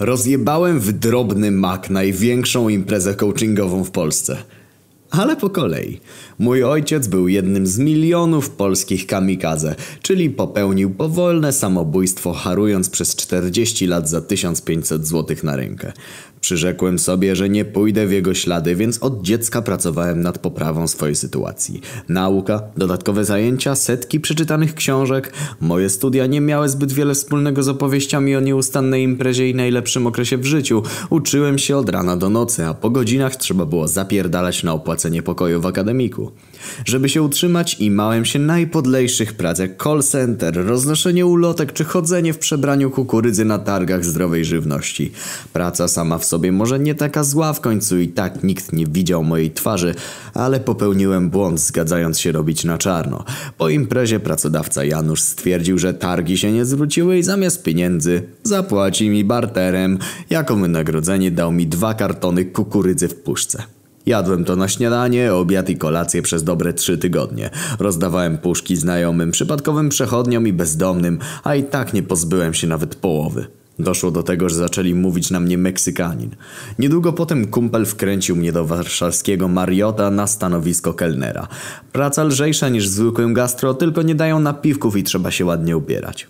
Rozjebałem w drobny mak największą imprezę coachingową w Polsce. Ale po kolei. Mój ojciec był jednym z milionów polskich kamikaze, czyli popełnił powolne samobójstwo harując przez 40 lat za 1500 zł na rękę. Przyrzekłem sobie, że nie pójdę w jego ślady, więc od dziecka pracowałem nad poprawą swojej sytuacji. Nauka, dodatkowe zajęcia, setki przeczytanych książek. Moje studia nie miały zbyt wiele wspólnego z opowieściami o nieustannej imprezie i najlepszym okresie w życiu. Uczyłem się od rana do nocy, a po godzinach trzeba było zapierdalać na opłacenie pokoju w akademiku. Żeby się utrzymać imałem się najpodlejszych prac jak call center, roznoszenie ulotek czy chodzenie w przebraniu kukurydzy na targach zdrowej żywności. Praca sama w sobie może nie taka zła w końcu i tak nikt nie widział mojej twarzy, ale popełniłem błąd zgadzając się robić na czarno. Po imprezie pracodawca Janusz stwierdził, że targi się nie zwróciły i zamiast pieniędzy zapłaci mi barterem. Jako wynagrodzenie dał mi dwa kartony kukurydzy w puszce. Jadłem to na śniadanie, obiad i kolację przez dobre trzy tygodnie. Rozdawałem puszki znajomym, przypadkowym przechodniom i bezdomnym, a i tak nie pozbyłem się nawet połowy. Doszło do tego, że zaczęli mówić na mnie Meksykanin. Niedługo potem kumpel wkręcił mnie do warszawskiego Mariota na stanowisko kelnera. Praca lżejsza niż w zwykłym gastro, tylko nie dają napiwków i trzeba się ładnie ubierać.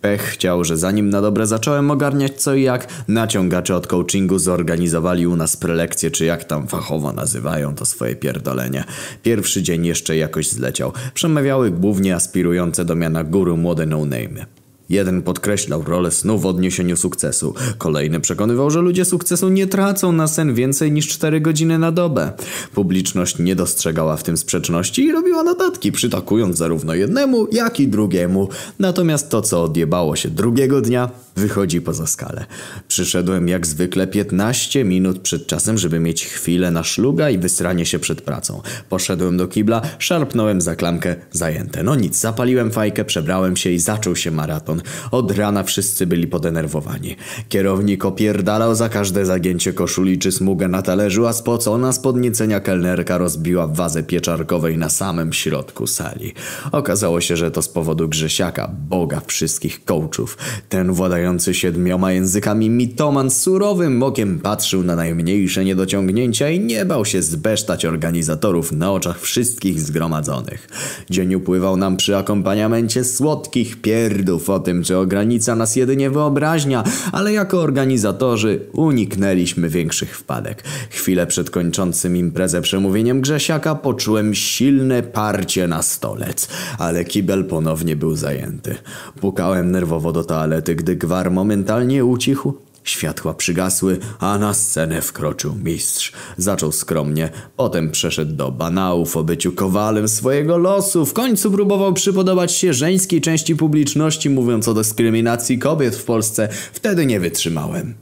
Pech chciał, że zanim na dobre zacząłem ogarniać co i jak, naciągacze od coachingu zorganizowali u nas prelekcje, czy jak tam fachowo nazywają to swoje pierdolenie. Pierwszy dzień jeszcze jakoś zleciał. Przemawiały głównie aspirujące do miana guru młode no-name. Jeden podkreślał rolę snu w odniesieniu sukcesu. Kolejny przekonywał, że ludzie sukcesu nie tracą na sen więcej niż 4 godziny na dobę. Publiczność nie dostrzegała w tym sprzeczności i robiła notatki, przytakując zarówno jednemu, jak i drugiemu. Natomiast to, co odjebało się drugiego dnia, wychodzi poza skalę. Przyszedłem jak zwykle 15 minut przed czasem, żeby mieć chwilę na szluga i wysranie się przed pracą. Poszedłem do kibla, szarpnąłem za klamkę, zajęte. No nic, zapaliłem fajkę, przebrałem się i zaczął się maraton. Od rana wszyscy byli podenerwowani. Kierownik opierdalał za każde zagięcie koszuli czy smugę na talerzu, a spocona z podniecenia kelnerka rozbiła wazę pieczarkowej na samym środku sali. Okazało się, że to z powodu Grzesiaka, boga wszystkich coachów. Ten władający siedmioma językami mitoman surowym okiem patrzył na najmniejsze niedociągnięcia i nie bał się zbesztać organizatorów na oczach wszystkich zgromadzonych. Dzień upływał nam przy akompaniamencie słodkich pierdów o tym, że ogranica nas jedynie wyobraźnia, ale jako organizatorzy uniknęliśmy większych wpadek. Chwilę przed kończącym imprezę przemówieniem Grzesiaka poczułem silne parcie na stolec, ale kibel ponownie był zajęty. Pukałem nerwowo do toalety, gdy gwar momentalnie ucichł. Światła przygasły, a na scenę wkroczył mistrz. Zaczął skromnie, potem przeszedł do banałów o byciu kowalem swojego losu. W końcu próbował przypodobać się żeńskiej części publiczności, mówiąc o dyskryminacji kobiet w Polsce. Wtedy nie wytrzymałem.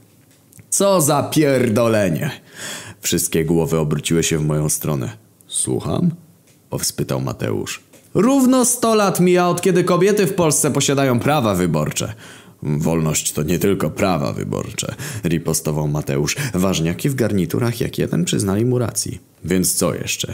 Co za pierdolenie! Wszystkie głowy obróciły się w moją stronę. Słucham? Powspytał Mateusz. Równo sto lat mija od kiedy kobiety w Polsce posiadają prawa wyborcze. Wolność to nie tylko prawa wyborcze, ripostował Mateusz. Ważniaki w garniturach jak jeden przyznali mu racji. Więc co jeszcze?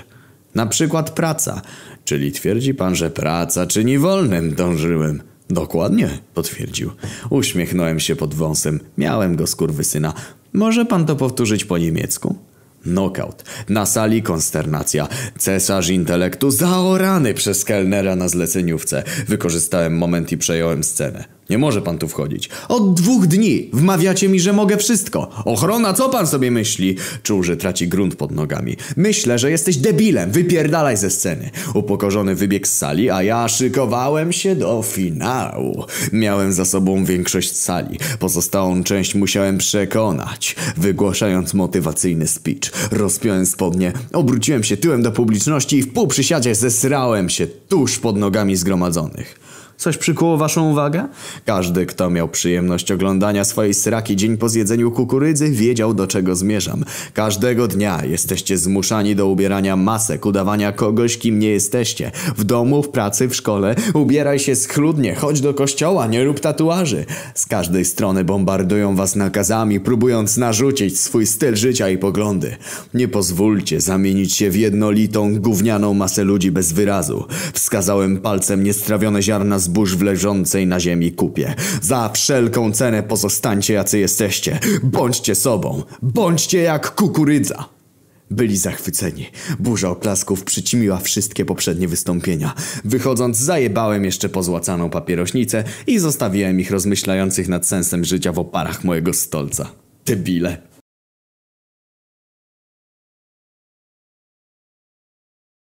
Na przykład praca. Czyli twierdzi pan, że praca czyni wolnym, dążyłem. Dokładnie, potwierdził. Uśmiechnąłem się pod wąsem. Miałem go skurwysyna. Może pan to powtórzyć po niemiecku? Knockout. Na sali konsternacja. Cesarz intelektu zaorany przez kelnera na zleceniówce. Wykorzystałem moment i przejąłem scenę. Nie może pan tu wchodzić. Od dwóch dni wmawiacie mi, że mogę wszystko. Ochrona, co pan sobie myśli? Czuł, że traci grunt pod nogami. Myślę, że jesteś debilem. Wypierdalaj ze sceny. Upokorzony wybiegł z sali, a ja szykowałem się do finału. Miałem za sobą większość sali. Pozostałą część musiałem przekonać. Wygłaszając motywacyjny speech. Rozpiąłem spodnie, obróciłem się tyłem do publiczności i w półprzysiadzie zesrałem się tuż pod nogami zgromadzonych. Coś przykuło waszą uwagę? Każdy, kto miał przyjemność oglądania swojej sraki dzień po zjedzeniu kukurydzy, wiedział do czego zmierzam. Każdego dnia jesteście zmuszani do ubierania masek, udawania kogoś, kim nie jesteście. W domu, w pracy, w szkole. Ubieraj się schludnie, chodź do kościoła, nie rób tatuaży. Z każdej strony bombardują was nakazami, próbując narzucić swój styl życia i poglądy. Nie pozwólcie zamienić się w jednolitą, gównianą masę ludzi bez wyrazu. Wskazałem palcem niestrawione ziarna zbóż w leżącej na ziemi kupie. Za wszelką cenę pozostańcie jacy jesteście. Bądźcie sobą. Bądźcie jak kukurydza. Byli zachwyceni. Burza oklasków przyćmiła wszystkie poprzednie wystąpienia. Wychodząc zajebałem jeszcze pozłacaną papierośnicę i zostawiłem ich rozmyślających nad sensem życia w oparach mojego stolca. Debile.